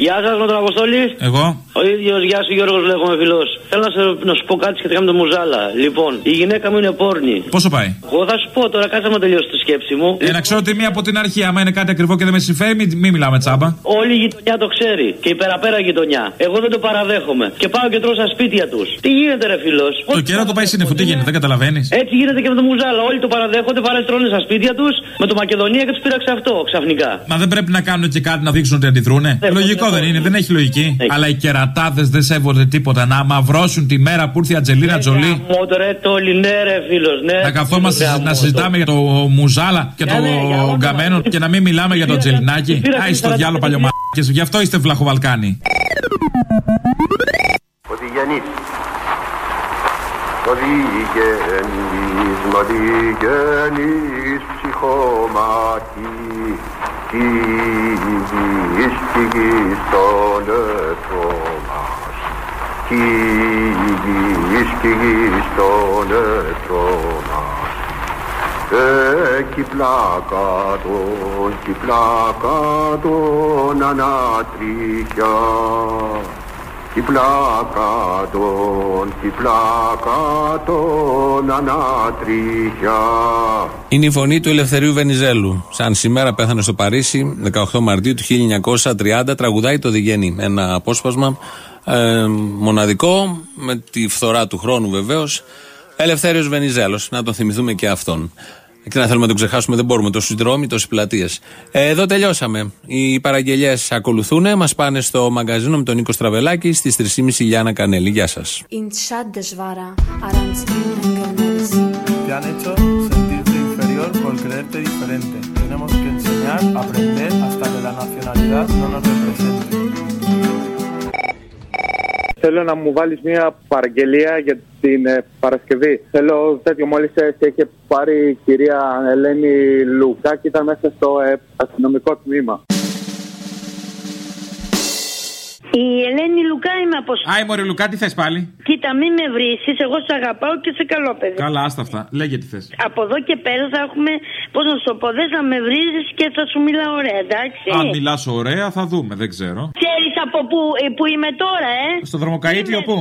Speaker 19: Γεια σας, με τον Αποστόλη.
Speaker 11: Εγώ.
Speaker 19: Ο ίδιος, γεια σου Γιώργος, λέγομαι φιλός. Θέλω να, σε, να σου πω κάτι σχετικά με το Μουζάλα. Λοιπόν, η γυναίκα μου είναι πόρνη.
Speaker 11: Πόσο πάει;
Speaker 19: Εγώ θα σου πω τώρα, κάτσε να τελειώσει τη σκέψη μου.
Speaker 11: Ε, να ξέρω τη μία από την αρχή. Άμα είναι κάτι ακριβό και δεν με συμφέρει, μην, μην μιλάμε τσάμπα.
Speaker 19: Όλη η γειτονιά το ξέρει. Και η περαπέρα γειτονιά. Εγώ δεν το παραδέχομαι. Και πάω και τρώω στα σπίτια τους. Τι γίνεται, ρε φιλό.
Speaker 11: Το καιρό το πάει σύννεφο, τι γίνεται, δεν καταλαβαίνεις;
Speaker 19: Έτσι γίνεται και με το Μουζάλα. Όλοι το παραδέχονται, παρά τρώνε στα σπίτια τους. Με το Μακεδονία και τους πήραξε αυτό ξαφνικά.
Speaker 11: Μα δεν πρέπει να κάνουν και κάτι να δείξουν ότι αντιδρούνε.
Speaker 19: Ναι,
Speaker 11: Λογικό
Speaker 19: ναι,
Speaker 11: δεν
Speaker 19: ναι.
Speaker 11: είναι, δεν έχει λογική.
Speaker 19: Έχει.
Speaker 11: Αλλά οι κερατάδες δεν σέβονται τίποτα. Να μαυρώσουν τη μέρα που ήρθε η Ατζελίνα Τζολί.
Speaker 19: Μότο ρε τόλι, ναι ρε φίλος, ναι.
Speaker 11: Να καθόμαστε
Speaker 19: Ρε,
Speaker 11: να
Speaker 19: γαμώτο.
Speaker 11: συζητάμε για το Μουζάλα και
Speaker 19: Ναι,
Speaker 11: το
Speaker 19: ναι, για όλα
Speaker 11: Γκαμένο και να μην μιλάμε για το
Speaker 19: Πήρα-
Speaker 11: Τζελινάκι.
Speaker 19: πήρα
Speaker 11: Άι
Speaker 19: την
Speaker 11: στο
Speaker 19: σαράντα
Speaker 11: διάλογο
Speaker 19: πέντε
Speaker 11: παλιωμάκες. Γι' αυτό είστε βλαχοβαλκάνοι.
Speaker 20: Ο Διγενής Ο Διγενής, μα Διγενής ψυχώματι Κυγής, κυγής τον έτρο μας Κυγής, κυγής τον έτρο μας Εκεί πλάκα τον, εκεί πλάκα τον ανατριχιά Τη πλάκα τον, τη πλάκα τον ανατριχιά
Speaker 3: Είναι η φωνή του Ελευθερίου Βενιζέλου. Σαν σήμερα πέθανε στο Παρίσι, 18 Μαρτίου του 1930, τραγουδάει το Διγέννη. Ένα απόσπασμα ε, μοναδικό, με τη φθορά του χρόνου βεβαίως. Ελευθέριος Βενιζέλος, να τον θυμηθούμε και αυτόν. Και να θέλουμε να τον ξεχάσουμε, δεν μπορούμε. Τόσου δρόμοι, τόσε πλατείες. Ε, εδώ τελειώσαμε. Οι παραγγελίε ακολουθούν. Μας πάνε στο μαγκαζίνο με τον Νίκο Στραβελάκη στις 3.30 Λιάνα Κανέλη. Γεια σας.
Speaker 21: Intxaddeșvara, aranțin engelmers.
Speaker 22: Te han hecho sentirte inferior por creerte diferente. Tenemos que enseñar, aprender hasta que la nacionalidad no nos represente.
Speaker 4: Θέλω να μου βάλεις μια παραγγελία για την ε, Παρασκευή. Θέλω τέτοιο μόλις έχει πάρει η κυρία Ελένη Λουκά και ήταν μέσα στο ε, αστυνομικό τμήμα.
Speaker 23: Η Ελένη Λουκά είμαι από
Speaker 11: Άι, Μωρή Λουκά, τι θες πάλι;
Speaker 23: Κοίτα, μην με βρεις. Εγώ σε αγαπάω και σε καλό παιδί.
Speaker 11: Καλά, άστα αυτά. Λέγε τι θες.
Speaker 23: Από εδώ και πέρα θα έχουμε, πώς να σου το πω, δεν θα με βρίζεις και θα σου μιλάω ωραία, εντάξει.
Speaker 11: Αν μιλάς ωραία, θα δούμε, δεν ξέρω.
Speaker 23: Ξέρεις από που, ε, που είμαι τώρα, ε;
Speaker 11: Στο δρομοκαίτιο πού;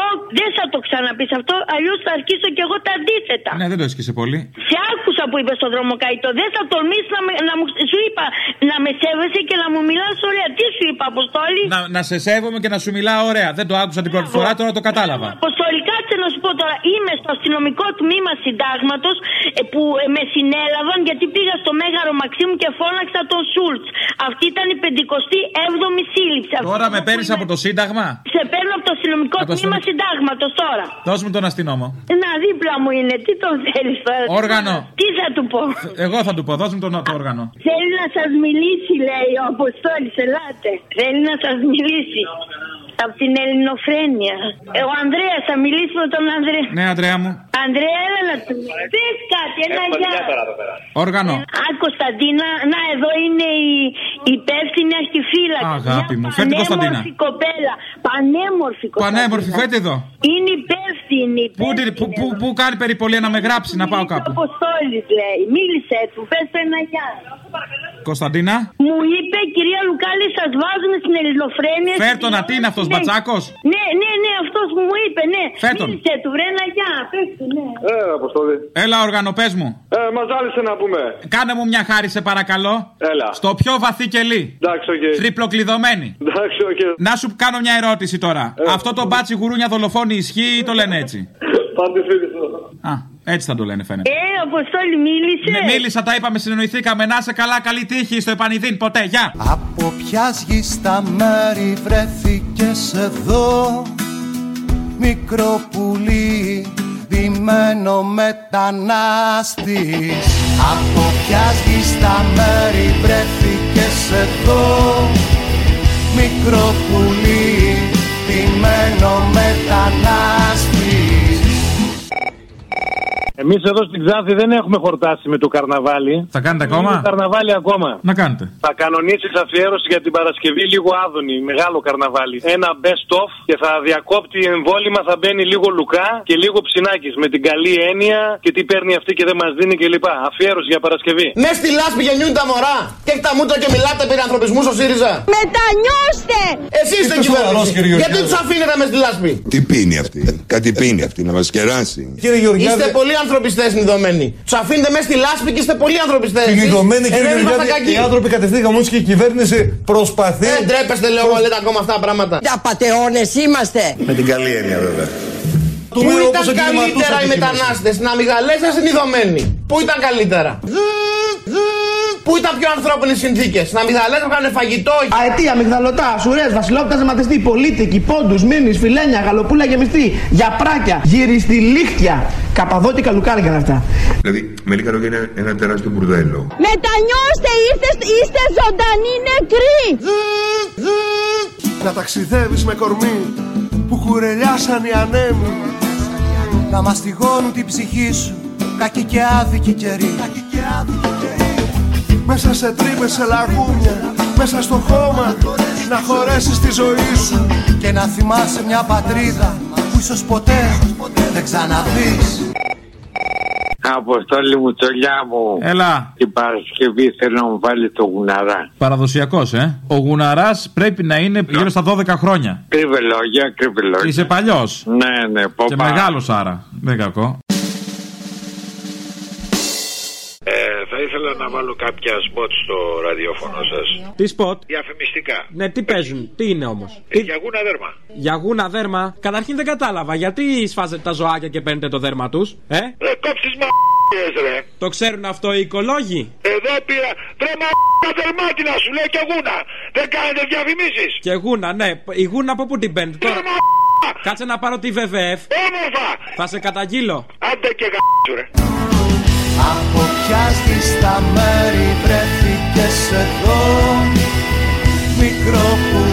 Speaker 23: Ω, δεν θα το ξαναπείς αυτό, αλλιώς θα αρχίσω κι εγώ τα αντίθετα.
Speaker 11: Ναι, δεν το έσκησε πολύ.
Speaker 23: Σε άκουσα που είπες στο δρομοκαίτο. Δεν θα τολμήσεις να, με, να μου. Σου είπα να με σέβεσαι και να μου μιλάς ωραία. Τι σου είπα, Αποστόλη;
Speaker 11: Να, να σε σέβομαι και να σου μιλάω ωραία. Δεν το άκουσα την πρώτη φορά, τώρα το κατάλαβα.
Speaker 23: Αποστολή, κάτσε να σου πω τώρα. Είμαι στο αστυνομικό τμήμα συντάγματος που ε, με συνέλαβαν γιατί πήγα στο Μέγαρο Μαξίμου και φώναξα τον Σούλτς. Αυτή ήταν η 57η σύλληψη.
Speaker 11: Τώρα με παίρνεις από το Σύνταγμα;
Speaker 23: Σε παίρνω από το αστυνομικό
Speaker 11: Από το
Speaker 23: τμήμα
Speaker 11: αστυνομικό-
Speaker 23: συντάγματος τώρα.
Speaker 11: Δώσ' μου τον αστυνόμο.
Speaker 23: Να δίπλα μου είναι, τι τον θέλεις τώρα;
Speaker 11: Όργανο.
Speaker 23: Τι θα του πω;
Speaker 11: Εγώ θα του πω, δώσ' μου τον το όργανο.
Speaker 23: Θέλει να σας μιλήσει, λέει ο Αποστόλης, ελάτε. Θέλει να σας μιλήσει. Από την ελληνοφρένεια. Ε, ο Ανδρέα θα μιλήσει με τον Ανδρέα.
Speaker 11: Ναι, Αντρέα μου.
Speaker 23: Ανδρέα, έλα να του πες κάτι, ένα γεια.
Speaker 11: Όργανο.
Speaker 23: Α, Κωνσταντίνα, να εδώ είναι η η υπεύθυνη αχτυφύλαξη.
Speaker 11: Αγάπη
Speaker 23: Μια
Speaker 11: μου. Φέρτε την Κωνσταντίνα.
Speaker 23: Πανέμορφη κοπέλα. Πανέμορφη κοπέλα.
Speaker 11: Πανέμορφη, φέτε εδώ.
Speaker 23: Είναι υπεύθυνη.
Speaker 11: Πού, τη- πού, πού, πού κάνει περιπολία να με γράψει να πάω κάπου;
Speaker 23: Αποστόλης λέει. Μίλησε του, πες του ένα γεια.
Speaker 11: Κωνσταντίνα.
Speaker 23: Μου είπε κυρία Λουκάλη, σας βάζουν στην ελληνοφρένεια.
Speaker 11: Φέρ τον να τι είναι αυτός,
Speaker 23: Ναι.
Speaker 11: μπατσάκος;
Speaker 23: Ναι, ναι, ναι, αυτός που μου είπε, ναι.
Speaker 11: Φέρ τον.
Speaker 23: Μίλησε του, βρε ένα γεια. Πες του, ναι.
Speaker 4: Ε, Αποστόλη.
Speaker 11: Έλα, όργανο, πες μου.
Speaker 4: Ε, μας ζάλισε να πούμε.
Speaker 11: Κάνε μου μια χάρη, σε παρακαλώ.
Speaker 4: Έλα.
Speaker 11: Στο πιο βαθύ κελί.
Speaker 4: Εντάξει, οκ.
Speaker 11: Τριπλοκλειδωμένη.
Speaker 4: Εντάξει, οκ.
Speaker 11: Να σου κάνω μια ερώτηση τώρα.
Speaker 4: Ε.
Speaker 11: Αυτό το μπάτσι γουρούνια δολοφόνη ισχύει ή το λένε έτσι;
Speaker 4: Πάντε φίλοι
Speaker 11: Α, έτσι θα το λένε φαίνεται.
Speaker 23: Ε, Αποστόλη, μίλησες;
Speaker 11: Ναι, μίλησα, τα είπαμε, συνεννοηθήκαμε. Να σε καλά, καλή τύχη στο επανειδήν, ποτέ. Γεια.
Speaker 24: Από ποια γη στα μέρη βρέθηκες εδώ; Μικρό πουλί ντυμένο μετανάστης Από ποια γη στα μέρη βρέθηκες εδώ; Μικρό πουλί ντυμένο μετανάστης
Speaker 25: Εμείς εδώ στην Ξάφη δεν έχουμε χορτάσει με το καρναβάλι.
Speaker 11: Θα κάνετε
Speaker 25: Είναι
Speaker 11: ακόμα.
Speaker 25: καρναβάλι ακόμα.
Speaker 11: Να κάνετε.
Speaker 25: Θα κανονίσεις αφιέρωση για την Παρασκευή λίγο άδωνη, μεγάλο καρναβάλι. Ένα best of και θα διακόπτει εμβόλυμα, θα μπαίνει λίγο λουκά και λίγο ψινάκι. Με την καλή έννοια και τι παίρνει αυτή και δεν μας δίνει κλπ. Αφιέρωση για Παρασκευή.
Speaker 26: Μες στη λάσπη γεννιούν τα μωρά και έχει τα μούτρα και μιλάτε περί ανθρωπισμού στο ΣΥΡΙΖΑ.
Speaker 27: Μετανιώστε!
Speaker 26: Εσύ είστε
Speaker 28: Είστε σοβαρός,
Speaker 26: κυβέρνηση.
Speaker 28: κύριε
Speaker 26: Γιατί
Speaker 28: Γεωργιάδη.
Speaker 26: τους αφήνετε μες στη λάσπη;
Speaker 20: Τι πίνει αυτή, κάτι πίνει αυτή, να μας κεράσει.
Speaker 28: Κύριε Γεωργιάδη.
Speaker 26: Είστε πολύ ανθρωπιστέ νηδωμένοι. Τους αφήνετε με στη λάσπη και είστε πολύ ανθρωπιστέ.
Speaker 28: Την ειδωμένη κύριε Γεωργιάδη, οι άνθρωποι κατευθύνθηκαν όμω και η κυβέρνηση προσπαθεί.
Speaker 26: Δεν τρέπεστε, λέω, να λέτε ακόμα αυτά τα πράγματα.
Speaker 29: Τα πατεώνες είμαστε.
Speaker 20: Με την καλή έννοια βέβαια.
Speaker 26: Πού
Speaker 28: Δούμε όπως
Speaker 26: ήταν καλύτερα
Speaker 28: εγκληματούσατε
Speaker 26: οι
Speaker 28: κι
Speaker 26: μετανάστες, στην Αμυγαλέζα στην Ιδωμένη. Πού ήταν καλύτερα; Πού ήταν πιο ανθρώπινες συνθήκες; Στην Αμυγδαλέζα κάνανε φαγητό. Αετία, αμυγδαλωτά, σουρές, βασιλόπτα ζεματιστή, πολίτικη, πόντους, μήνυ, φιλένια, γαλοπούλα γεμιστή, για πράκια, γυριστή λίχτια. Καπαδότικα λουκάρια είναι αυτά.
Speaker 20: Δηλαδή, με λίγα λόγια είναι ένα τεράστιο μπουρδέλο.
Speaker 27: Μετανιώστε! Είστε, είστε ζωντανοί νεκροί!
Speaker 30: Να ταξιδεύεις με κορμί που κουρελιάσαν οι ανέμοι
Speaker 24: Να μαστιγώνουν την ψυχή σου Κακή και άδικη καιρή
Speaker 30: Μέσα σε τρύπες, σε λαγούμια Μέσα στο χώμα Να χωρέσεις τη ζωή σου
Speaker 24: Και να θυμάσαι μια πατρίδα Που ίσως ποτέ δεν ξαναδείς
Speaker 31: Αποστόλη μου, τσολιά μου.
Speaker 11: Έλα.
Speaker 31: Την Παρασκευή θέλω να μου βάλει το γουναρά.
Speaker 11: Παραδοσιακός, ε. Ο γουναράς πρέπει να είναι γύρω στα 12 χρόνια.
Speaker 31: Κρύβε λόγια, κρύβε λόγια.
Speaker 11: Είσαι παλιός.
Speaker 31: Ναι, ναι, πω
Speaker 11: Και
Speaker 31: πά.
Speaker 11: μεγάλος άρα. Δεν κακό.
Speaker 32: Ήθελα να βάλω κάποια σποτ στο ραδιόφωνο σας.
Speaker 33: Τι σποτ;
Speaker 32: Διαφημιστικά.
Speaker 33: Ναι, τι παίζουν, τι είναι όμως;
Speaker 32: Ε, για γούνα δέρμα.
Speaker 33: Για γούνα δέρμα; Καταρχήν δεν κατάλαβα. Γιατί σφάζετε τα ζωάκια και παίρνετε το δέρμα τους, ε;
Speaker 32: Ρε κόψεις μα ρε.
Speaker 33: Το ξέρουν αυτό οι οικολόγοι;
Speaker 32: Εδώ πήρα. Ρε μα δερμάτινα σου λέει και γούνα. Δεν κάνετε διαφημίσεις.
Speaker 33: Και γούνα, ναι. Η γούνα από πού την παίρνετε τώρα; Κάτσε να πάρω τη WWF.
Speaker 32: Όμορφα.
Speaker 33: Θα σε καταγγείλω.
Speaker 32: Άντε και γα***σου ρε.
Speaker 24: Από ποια στα μέρη βρέθηκες εδώ. Μικρό πουλί,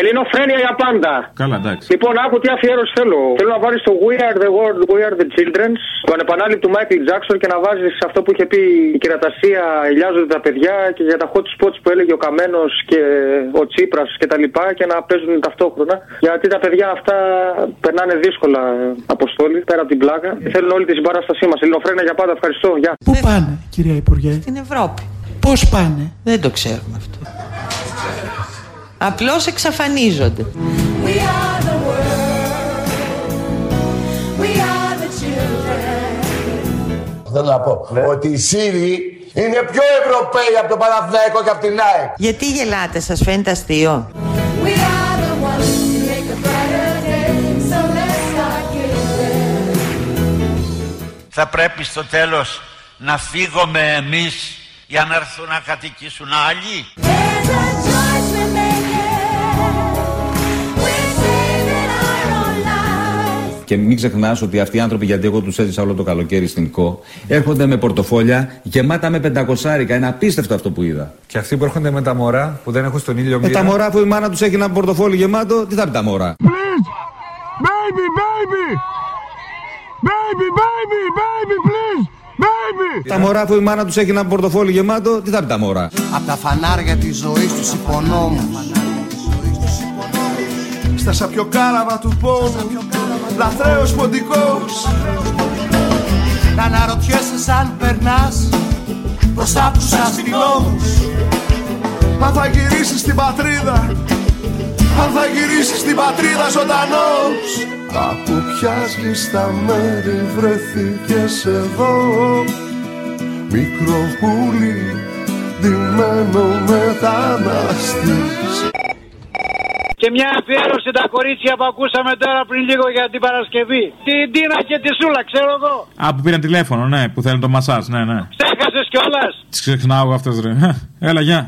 Speaker 34: Ελληνοφρένια για πάντα.
Speaker 11: Καλά, εντάξει.
Speaker 34: Λοιπόν, άκου τι αφιέρωση θέλω. Θέλω να βάλεις το We Are the World, We Are the Children, το ανεπανάληπτο του Michael Jackson και να βάζεις αυτό που είχε πει η κυρατασία Ελιάζονται τα παιδιά και για τα hot spots που έλεγε ο Καμένος και ο Τσίπρας και τα λοιπά και να παίζουν ταυτόχρονα. Γιατί τα παιδιά αυτά περνάνε δύσκολα αποστόλη πέρα από την πλάκα και θέλουν όλη τη συμπαράστασή μας. Ελληνοφρένια για πάντα. Ευχαριστώ. Γεια.
Speaker 35: Πού πάνε, κυρία Υπουργέ;
Speaker 36: Στην Ευρώπη.
Speaker 35: Πώς πάνε;
Speaker 36: Δεν το ξέρουμε αυτό. Απλώς εξαφανίζονται.
Speaker 37: We are the world. We are the children.
Speaker 38: Θέλω να πω ότι οι Σύριοι είναι πιο Ευρωπαίοι από τον Παναθηναϊκό και από την ΑΕΚ.
Speaker 36: Γιατί γελάτε, σας φαίνεται αστείο;
Speaker 37: We are the ones who make a brighter day. So let's start giving.
Speaker 9: Θα πρέπει στο τέλος να φύγουμε εμείς για να έρθουν να κατοικήσουν άλλοι;
Speaker 39: Και μην ξεχνάς ότι αυτοί οι άνθρωποι, γιατί εγώ τους έζησα όλο το καλοκαίρι στην ΚΟ, έρχονται με πορτοφόλια γεμάτα με πεντακοσάρικα. Είναι απίστευτο αυτό που είδα.
Speaker 40: Και αυτοί που έρχονται με τα μωρά που δεν έχουν στον ήλιο
Speaker 39: Με
Speaker 40: μοίρα.
Speaker 39: τα μωρά που η μάνα τους έχει ένα πορτοφόλι γεμάτο, τι θα πει τα μωρά;
Speaker 30: Baby, baby! Baby, baby, baby, please! Baby!
Speaker 39: Τα μωρά που η μάνα τους έχει ένα πορτοφόλι γεμάτο, τι θα πει τα μωρά;
Speaker 24: Απ' τα φανάρια της ζωής τους υπονόμους
Speaker 30: Στα σαπιοκάραβα του πόνου Λαθρέος ποντικός.
Speaker 24: Να αναρωτιέσαι σαν περνάς Μπροστά από τους αστυνόμους.
Speaker 30: Αν θα γυρίσεις στην πατρίδα Αν θα γυρίσεις στην πατρίδα ζωντανός. Από ποια στα μέρη βρεθήκες εδώ. Μικρό πουλί ντυμένο μετανάστης
Speaker 41: Και μια αφιέρωση τα κορίτσια που ακούσαμε τώρα πριν λίγο για την Παρασκευή. Την Τίνα και τη Σούλα, ξέρω εγώ.
Speaker 11: Α, που πήραν τηλέφωνο, ναι, που θέλουν το μασάζ, ναι, ναι.
Speaker 41: Ξέχασε κιόλας.
Speaker 11: Τις ξεχνάω εγώ αυτές, ρε. Έλα, γεια.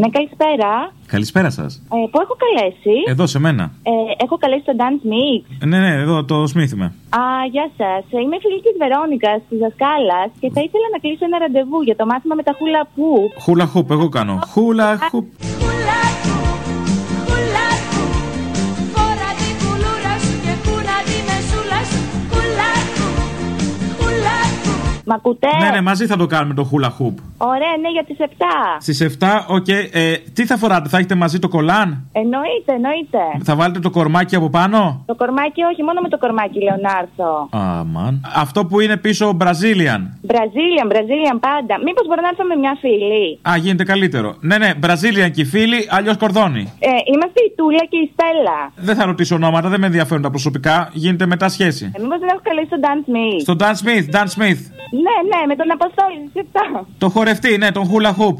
Speaker 42: Ναι, καλησπέρα.
Speaker 11: Καλησπέρα σας.
Speaker 42: Ε, πού έχω καλέσει;
Speaker 11: Εδώ σε μένα.
Speaker 42: Ε, έχω καλέσει το Dance Mix.
Speaker 11: Ναι, ναι, εδώ το σμίθιμε.
Speaker 42: Α, γεια σας. Είμαι φίλη της Βερόνικας, της δασκάλα και θα ήθελα να κλείσω ένα ραντεβού για το μάθημα με τα χούλα που.
Speaker 11: Hula hoop, εγώ κάνω. Χούλα χουπ.
Speaker 37: Hula hoop,
Speaker 42: Μ' ακούτε;
Speaker 11: Ναι, ναι, μαζί θα το κάνουμε το hula hoop.
Speaker 42: Ωραία, ναι, για τις 7.
Speaker 11: Στις 7, οκ. Ε, τι θα φοράτε, θα έχετε μαζί το κολάν;
Speaker 42: Εννοείται, εννοείται.
Speaker 11: Θα βάλετε το κορμάκι από πάνω;
Speaker 42: Το κορμάκι, όχι, μόνο με το κορμάκι, λέω να έρθω.
Speaker 11: Αμαν. Αυτό που είναι πίσω Brazilian.
Speaker 42: Brazilian, Brazilian πάντα. Μήπως μπορώ να έρθω με μια φίλη;
Speaker 11: Α, γίνεται καλύτερο. Ναι, ναι, Brazilian και οι φίλοι, αλλιώς κορδόνι.
Speaker 42: Ε, είμαστε η Τούλα και η Στέλλα.
Speaker 11: Δεν θα ρωτήσω ονόματα, δεν με ενδιαφέρουν τα προσωπικά. Γίνεται μετά σχέση.
Speaker 42: Ε, Μήπως δεν έχω καλέσει τον Dan Smith;
Speaker 11: Στον Dan Smith, Dan Smith.
Speaker 42: Ναι, ναι, με τον Αποστόλη στι 7.
Speaker 11: Το χορευτή, ναι, τον hula hoop.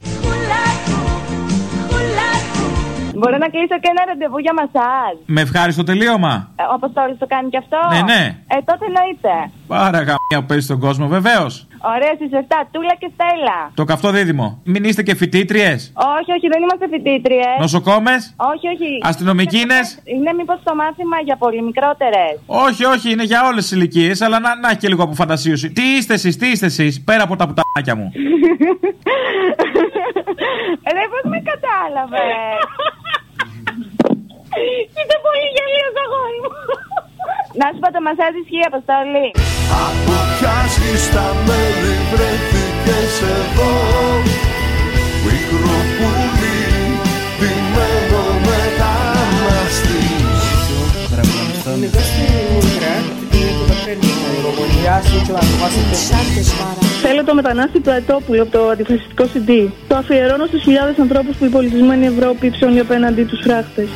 Speaker 42: Μπορώ να κλείσω και ένα ραντεβού για μασάζ.
Speaker 11: Με ευχάριστο τελείωμα.
Speaker 42: Ε, Ο Αποστόλη το κάνει κι αυτό.
Speaker 11: Ναι, ναι.
Speaker 42: Ε, τότε εννοείται.
Speaker 11: Πάρα γαμία που παίζεις στον κόσμο, βεβαίως.
Speaker 42: Ωραία, στι 7. Τούλα και Στέλλα.
Speaker 11: Το καυτό δίδυμο. Μην είστε και φοιτήτριες.
Speaker 42: Όχι, όχι, δεν είμαστε φοιτήτριες.
Speaker 11: Νοσοκόμες;
Speaker 42: Όχι, όχι.
Speaker 11: Αστυνομικοί είναι.
Speaker 42: Είναι μήπως το μάθημα για πολύ μικρότερες.
Speaker 11: Όχι, όχι, είναι για όλες τις ηλικίες, αλλά να, να έχει και λίγο από φαντασίωση. Τι είστε εσείς, τι είστε εσείς, πέρα από τα πουτάκια μου.
Speaker 42: Ρε, πώς με κατάλαβες. Είστε πολύ γελίο, αγόρι μου. Να σου πω το μασάζ ισχύει, Αποστόλη.
Speaker 30: Από ποια στα μέλη βρέθηκες εδώ Μικρό πουλί, ντυμένο μεταναστής
Speaker 43: Θέλω το μετανάστη του Αετόπουλου από το αντιφασιστικό CD. Το αφιερώνω στους χιλιάδες ανθρώπους που η πολιτισμένη Ευρώπη ψώνει απέναντι τους φράχτες.